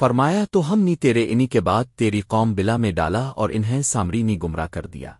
فرمایا تو ہم نے تیرے انہی کے بعد تیری قوم بلا میں ڈالا اور انہیں سامری نے گمراہ کر دیا۔